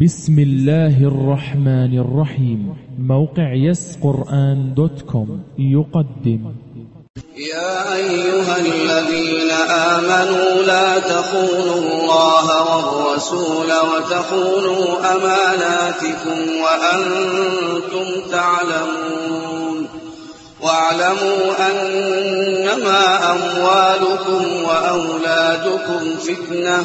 بسم الله الرحمن الرحيم موقع يسقرآن دوت كوم يقدم يا أيها الذين آمنوا لا تخونوا الله والرسول وتخونوا أماناتكم وأنتم تعلمون. واعلموا أنما أموالكم وأولادكم فتنة.